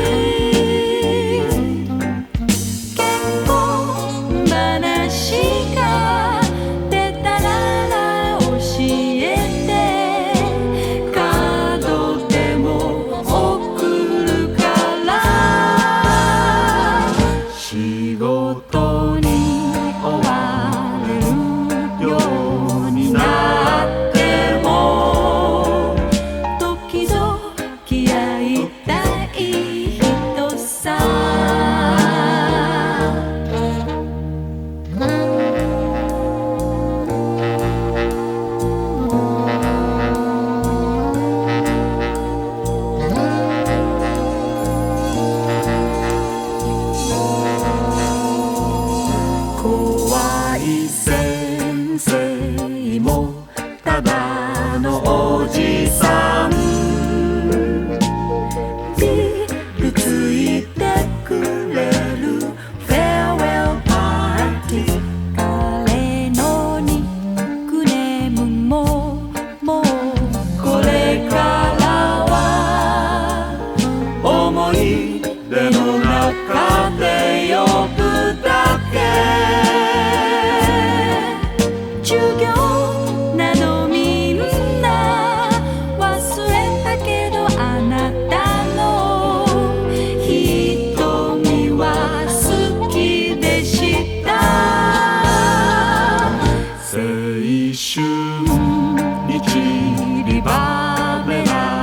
you. Say. di Babylon.